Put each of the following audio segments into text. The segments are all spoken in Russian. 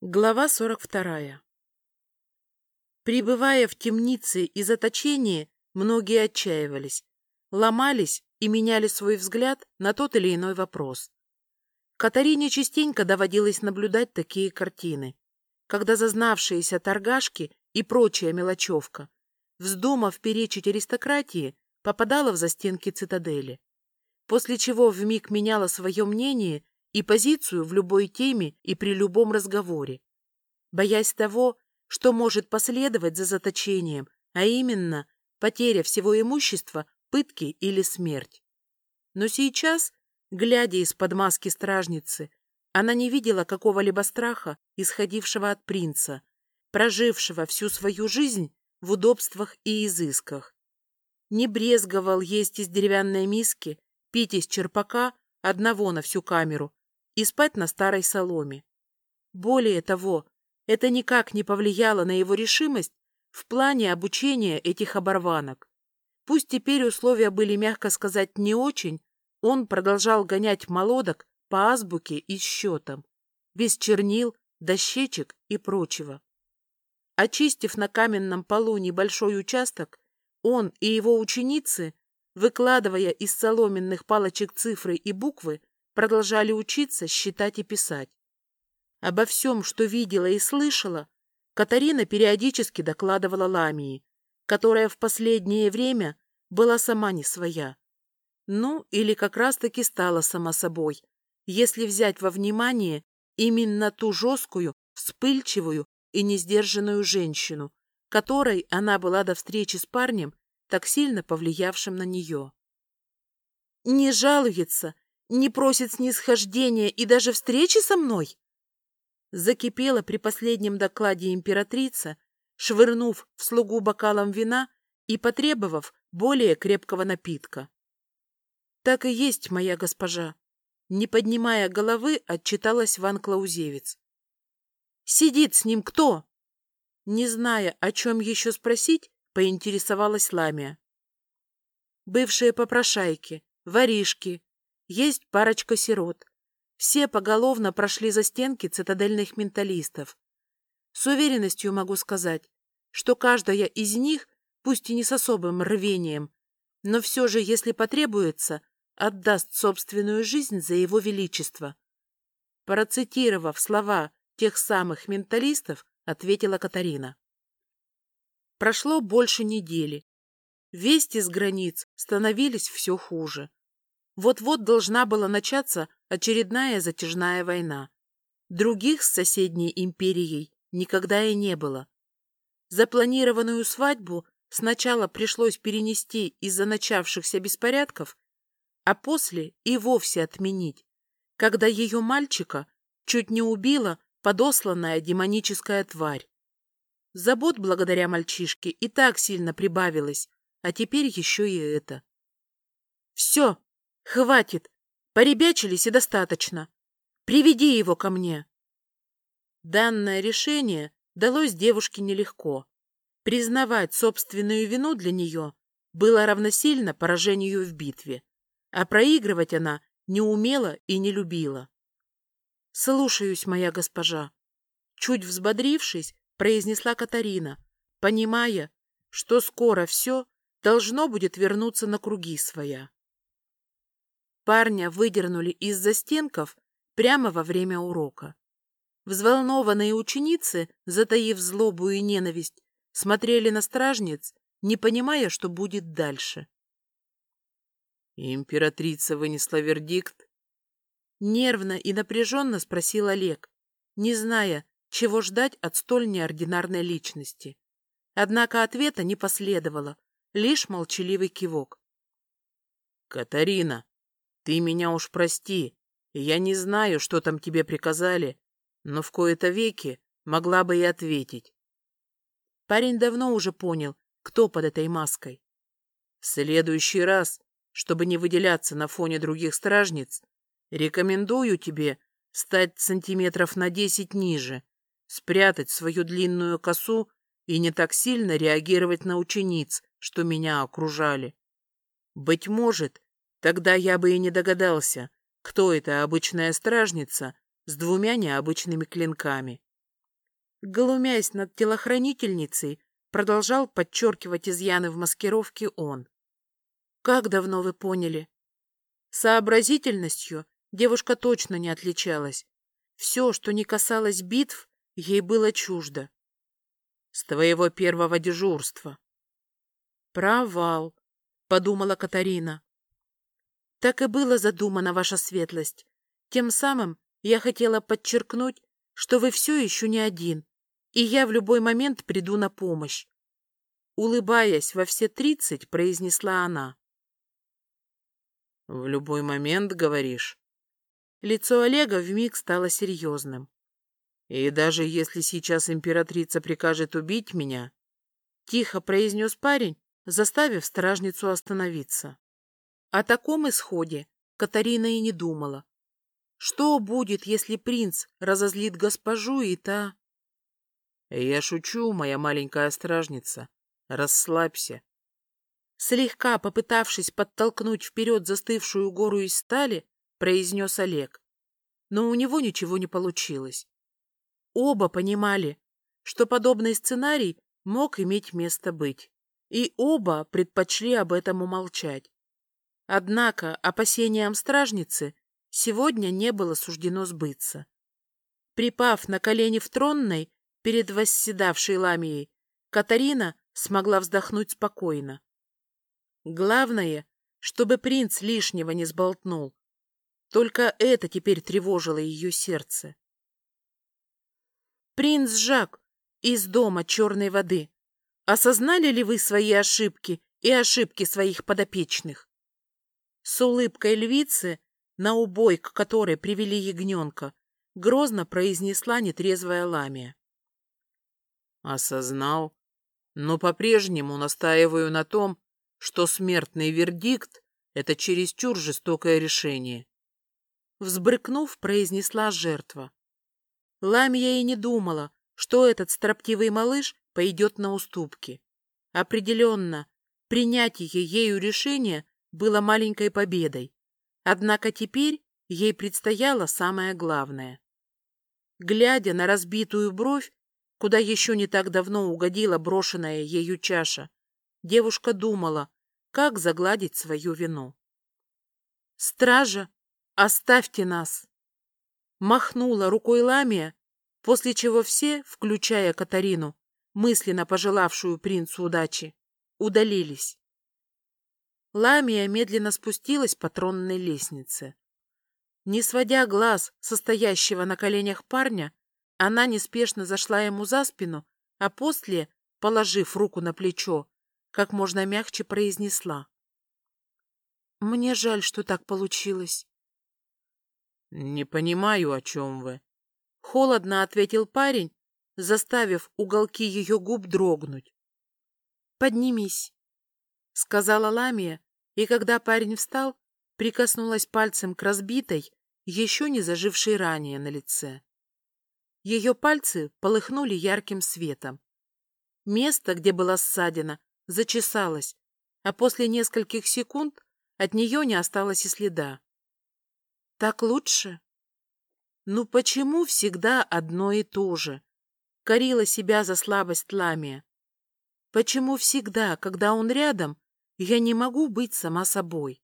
Глава 42. Прибывая в темнице и заточении, многие отчаивались, ломались и меняли свой взгляд на тот или иной вопрос. Катарине частенько доводилось наблюдать такие картины, когда зазнавшиеся торгашки и прочая мелочевка, вздумав перечить аристократии, попадала в застенки цитадели, после чего вмиг меняла свое мнение и позицию в любой теме и при любом разговоре, боясь того, что может последовать за заточением, а именно потеря всего имущества, пытки или смерть. Но сейчас, глядя из-под маски стражницы, она не видела какого-либо страха, исходившего от принца, прожившего всю свою жизнь в удобствах и изысках. Не брезговал есть из деревянной миски, пить из черпака одного на всю камеру и спать на старой соломе. Более того, это никак не повлияло на его решимость в плане обучения этих оборванок. Пусть теперь условия были, мягко сказать, не очень, он продолжал гонять молодок по азбуке и счетам, без чернил, дощечек и прочего. Очистив на каменном полу небольшой участок, он и его ученицы, выкладывая из соломенных палочек цифры и буквы, продолжали учиться считать и писать. Обо всем, что видела и слышала, Катарина периодически докладывала Ламии, которая в последнее время была сама не своя. Ну, или как раз-таки стала сама собой, если взять во внимание именно ту жесткую, вспыльчивую и несдержанную женщину, которой она была до встречи с парнем, так сильно повлиявшим на нее. Не жалуется, не просит снисхождения и даже встречи со мной? Закипела при последнем докладе императрица, швырнув в слугу бокалом вина и потребовав более крепкого напитка. Так и есть, моя госпожа. Не поднимая головы, отчиталась Ван Клаузевец. Сидит с ним кто? Не зная, о чем еще спросить, поинтересовалась Ламия. Бывшие попрошайки, воришки, есть парочка сирот. Все поголовно прошли за стенки цитадельных менталистов. С уверенностью могу сказать, что каждая из них, пусть и не с особым рвением, но все же, если потребуется, отдаст собственную жизнь за его величество. Процитировав слова тех самых менталистов, ответила Катарина. Прошло больше недели. Вести с границ становились все хуже. Вот-вот должна была начаться очередная затяжная война. Других с соседней империей никогда и не было. Запланированную свадьбу сначала пришлось перенести из-за начавшихся беспорядков, а после и вовсе отменить, когда ее мальчика чуть не убила подосланная демоническая тварь. Забот благодаря мальчишке и так сильно прибавилось, а теперь еще и это. «Все!» Хватит! Поребячились и достаточно. Приведи его ко мне. Данное решение далось девушке нелегко. Признавать собственную вину для нее было равносильно поражению в битве, а проигрывать она не умела и не любила. «Слушаюсь, моя госпожа», — чуть взбодрившись, произнесла Катарина, понимая, что скоро все должно будет вернуться на круги своя. Парня выдернули из застенков прямо во время урока. Взволнованные ученицы, затаив злобу и ненависть, смотрели на стражниц, не понимая, что будет дальше. Императрица вынесла вердикт. Нервно и напряженно спросил Олег, не зная, чего ждать от столь неординарной личности. Однако ответа не последовало, лишь молчаливый кивок. «Катарина, ты меня уж прости, я не знаю, что там тебе приказали, но в кои-то веки могла бы и ответить. Парень давно уже понял, кто под этой маской. В следующий раз, чтобы не выделяться на фоне других стражниц, рекомендую тебе стать сантиметров на десять ниже, спрятать свою длинную косу и не так сильно реагировать на учениц, что меня окружали. Быть может, Тогда я бы и не догадался, кто эта обычная стражница с двумя необычными клинками. Глумясь над телохранительницей, продолжал подчеркивать изъяны в маскировке он. «Как давно вы поняли?» Сообразительностью девушка точно не отличалась. Все, что не касалось битв, ей было чуждо. «С твоего первого дежурства». «Провал», — подумала Катарина. «Так и было задумано, ваша светлость. Тем самым я хотела подчеркнуть, что вы все еще не один, и я в любой момент приду на помощь. Улыбаясь во все тридцать, произнесла она. В любой момент, говоришь? Лицо Олега вмиг стало серьезным. И даже если сейчас императрица прикажет убить меня, тихо произнес парень, заставив стражницу остановиться. О таком исходе Катарина и не думала. Что будет, если принц разозлит госпожу и та... Я шучу, моя маленькая стражница. Расслабься. Слегка попытавшись подтолкнуть вперед застывшую гору из стали, произнес Олег. Но у него ничего не получилось. Оба понимали, что подобный сценарий мог иметь место быть, и оба предпочли об этом умолчать. Однако опасениям стражницы сегодня не было суждено сбыться. Припав на колени в тронной перед восседавшей ламией, Катарина смогла вздохнуть спокойно. Главное, чтобы принц лишнего не сболтнул. Только это теперь тревожило ее сердце. Принц Жак из дома черной воды. Осознали ли вы свои ошибки и ошибки своих подопечных? С улыбкой львицы на убой, к которой привели ягненка, грозно произнесла нетрезвая ламия. Осознал, но по-прежнему настаиваю на том, что смертный вердикт — это чересчур жестокое решение. Взбрыкнув, произнесла жертва. Ламия и не думала, что этот строптивый малыш пойдет на уступки. Определенно, принятие ею решения было маленькой победой. Однако теперь ей предстояло самое главное. Глядя на разбитую бровь, куда еще не так давно угодила брошенная ею чаша, девушка думала, как загладить свою вину. «Стража, оставьте нас!» Махнула рукой Ламия, после чего все, включая Катарину, мысленно пожелавшую принцу удачи, удалились. Ламия медленно спустилась по тронной лестнице. Не сводя глаз состоящего на коленях парня, она неспешно зашла ему за спину, а после, положив руку на плечо, как можно мягче произнесла. «Мне жаль, что так получилось». «Не понимаю, о чем вы», — холодно ответил парень, заставив уголки ее губ дрогнуть. «Поднимись», — сказала Ламия, и когда парень встал, прикоснулась пальцем к разбитой, еще не зажившей ранее на лице. Ее пальцы полыхнули ярким светом. Место, где была ссадина, зачесалось, а после нескольких секунд от нее не осталось и следа. Так лучше? Ну почему всегда одно и то же? Корила себя за слабость Ламия. Почему всегда, когда он рядом, я не могу быть сама собой.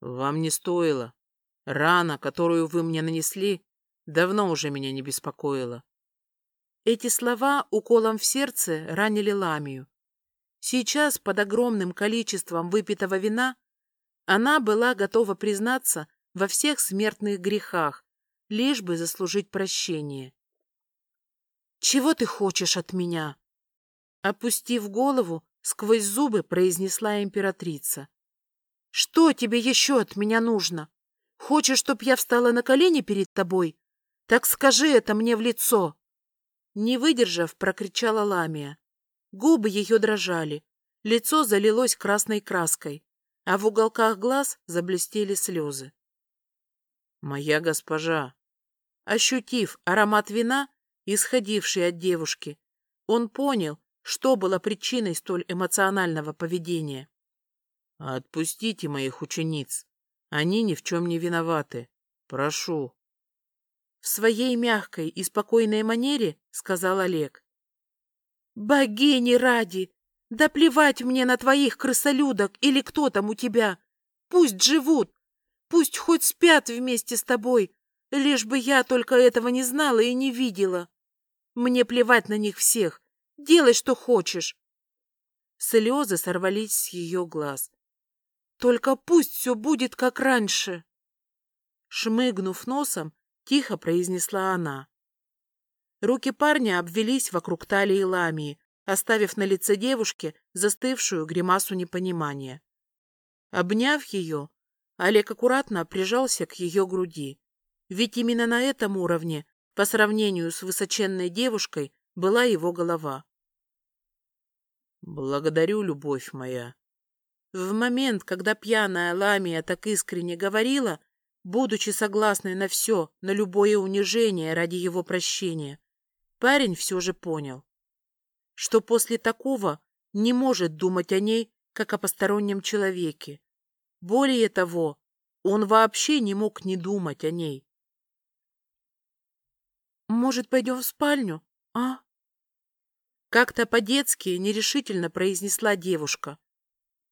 Вам не стоило. Рана, которую вы мне нанесли, давно уже меня не беспокоила. Эти слова уколом в сердце ранили Ламию. Сейчас, под огромным количеством выпитого вина, она была готова признаться во всех смертных грехах, лишь бы заслужить прощение. «Чего ты хочешь от меня?» Опустив голову, Сквозь зубы произнесла императрица. «Что тебе еще от меня нужно? Хочешь, чтоб я встала на колени перед тобой? Так скажи это мне в лицо!» Не выдержав, прокричала Ламия. Губы ее дрожали, лицо залилось красной краской, а в уголках глаз заблестели слезы. «Моя госпожа!» Ощутив аромат вина, исходивший от девушки, он понял, что было причиной столь эмоционального поведения? Отпустите моих учениц. Они ни в чем не виноваты. Прошу. в своей мягкой и спокойной манере сказал Олег. «Богини ради! Да плевать мне на твоих крысолюдок или кто там у тебя! Пусть живут! Пусть хоть спят вместе с тобой, лишь бы я только этого не знала и не видела! Мне плевать на них всех! Делай, что хочешь!» Слезы сорвались с ее глаз. «Только пусть все будет как раньше!» Шмыгнув носом, Тихо произнесла она. Руки парня обвелись вокруг талии Ламии, оставив на лице девушки застывшую гримасу непонимания. Обняв ее, Олег аккуратно прижался к ее груди. Ведь именно на этом уровне, по сравнению с высоченной девушкой, была его голова. «Благодарю, любовь моя». В момент, когда пьяная Ламия так искренне говорила, будучи согласной на все, на любое унижение ради его прощения, парень все же понял, что после такого не может думать о ней, как о постороннем человеке. Более того, он вообще не мог не думать о ней. «Может, пойдем в спальню, а?» Как-то по-детски нерешительно произнесла девушка,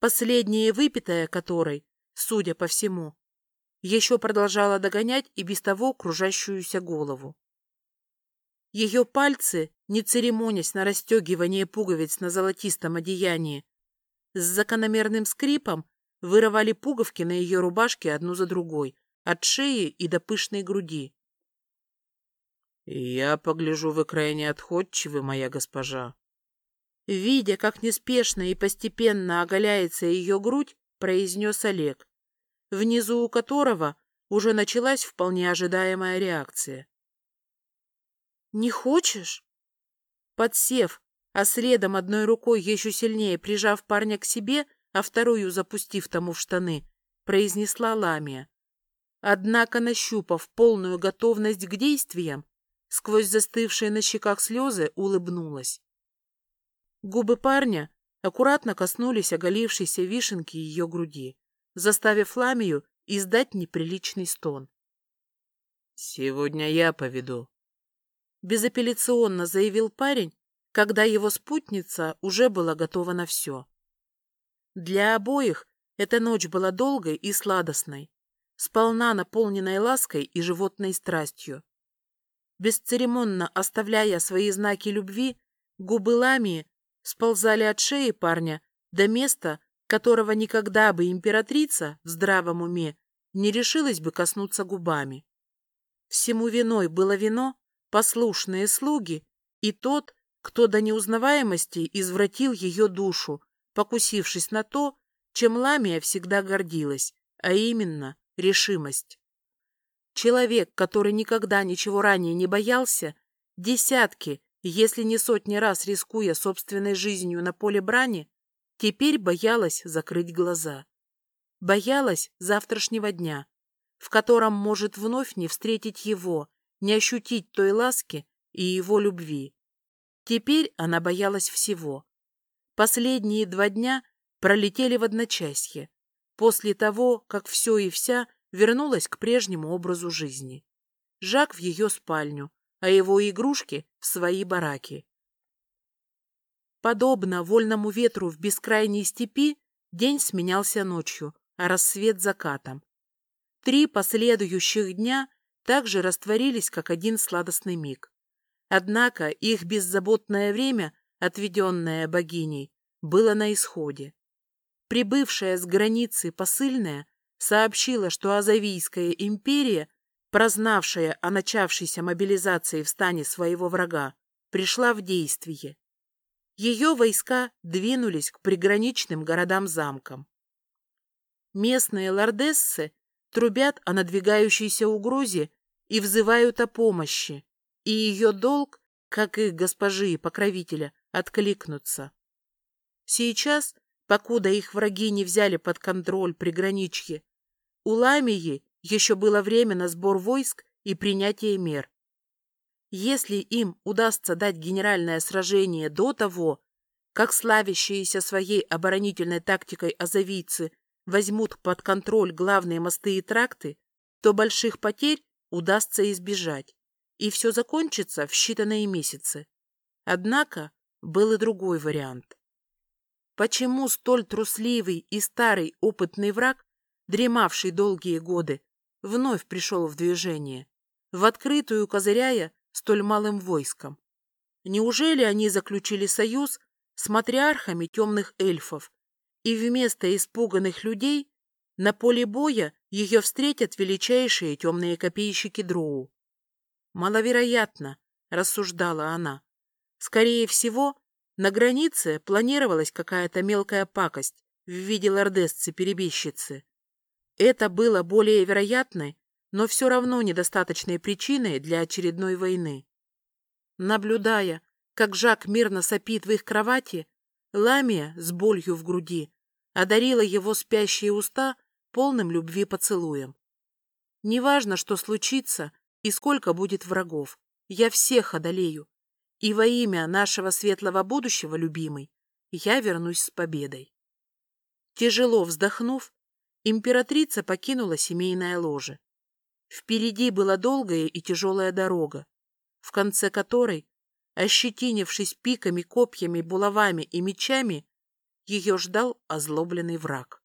последняя выпитая которой, судя по всему, еще продолжала догонять и без того кружащуюся голову. Ее пальцы, не церемонясь на расстегивание пуговиц на золотистом одеянии, с закономерным скрипом вырывали пуговки на ее рубашке одну за другой, от шеи и до пышной груди. «Я погляжу, вы крайне отходчивы, моя госпожа». Видя, как неспешно и постепенно оголяется ее грудь, произнес Олег внизу у которого уже началась вполне ожидаемая реакция. «Не хочешь?» Подсев, а следом одной рукой еще сильнее прижав парня к себе, а вторую запустив тому в штаны, произнесла Ламия. Однако, нащупав полную готовность к действиям, сквозь застывшие на щеках слезы улыбнулась. Губы парня аккуратно коснулись оголившейся вишенки ее груди заставив Ламию издать неприличный стон. «Сегодня я поведу», — безапелляционно заявил парень, когда его спутница уже была готова на все. Для обоих эта ночь была долгой и сладостной, сполна наполненной лаской и животной страстью. Бесцеремонно оставляя свои знаки любви, губы Ламии сползали от шеи парня до места, которого никогда бы императрица в здравом уме не решилась бы коснуться губами. Всему виной было вино, послушные слуги и тот, кто до неузнаваемости извратил ее душу, покусившись на то, чем Ламия всегда гордилась, а именно решимость. Человек, который никогда ничего ранее не боялся, десятки, если не сотни раз рискуя собственной жизнью на поле брани, Теперь боялась закрыть глаза. Боялась завтрашнего дня, в котором может вновь не встретить его, не ощутить той ласки и его любви. Теперь она боялась всего. Последние два дня пролетели в одночасье, после того, как все и вся вернулась к прежнему образу жизни. Жак в ее спальню, а его игрушки в свои бараки. Подобно вольному ветру в бескрайней степи, день сменялся ночью, а рассвет — закатом. Три последующих дня также растворились, как один сладостный миг. Однако их беззаботное время, отведенное богиней, было на исходе. Прибывшая с границы посыльная сообщила, что Азавийская империя, прознавшая о начавшейся мобилизации в стане своего врага, пришла в действие ее войска двинулись к приграничным городам-замкам. Местные лордессы трубят о надвигающейся угрозе и взывают о помощи, и ее долг, как их госпожи и покровителя, откликнуться. Сейчас, покуда их враги не взяли под контроль приграничье, у Ламии еще было время на сбор войск и принятие мер. Если им удастся дать генеральное сражение до того, как славящиеся своей оборонительной тактикой азовийцы возьмут под контроль главные мосты и тракты, то больших потерь удастся избежать. и все закончится в считанные месяцы. Однако был и другой вариант. Почему столь трусливый и старый опытный враг, дремавший долгие годы, вновь пришел в движение, в открытую козыряя столь малым войском? Неужели они заключили союз с матриархами темных эльфов, и вместо испуганных людей на поле боя ее встретят величайшие темные копейщики Дроу? Маловероятно, рассуждала она. Скорее всего, на границе планировалась какая-то мелкая пакость в виде лордесцы-перебежчицы. Это было более вероятной, но все равно недостаточной причиной для очередной войны. Наблюдая, как Жак мирно сопит в их кровати, Ламия с болью в груди одарила его спящие уста полным любви поцелуем. Неважно, что случится и сколько будет врагов, я всех одолею, и во имя нашего светлого будущего, любимый, я вернусь с победой. Тяжело вздохнув, императрица покинула семейное ложе. Впереди была долгая и тяжелая дорога, в конце которой, ощетинившись пиками, копьями, булавами и мечами, ее ждал озлобленный враг.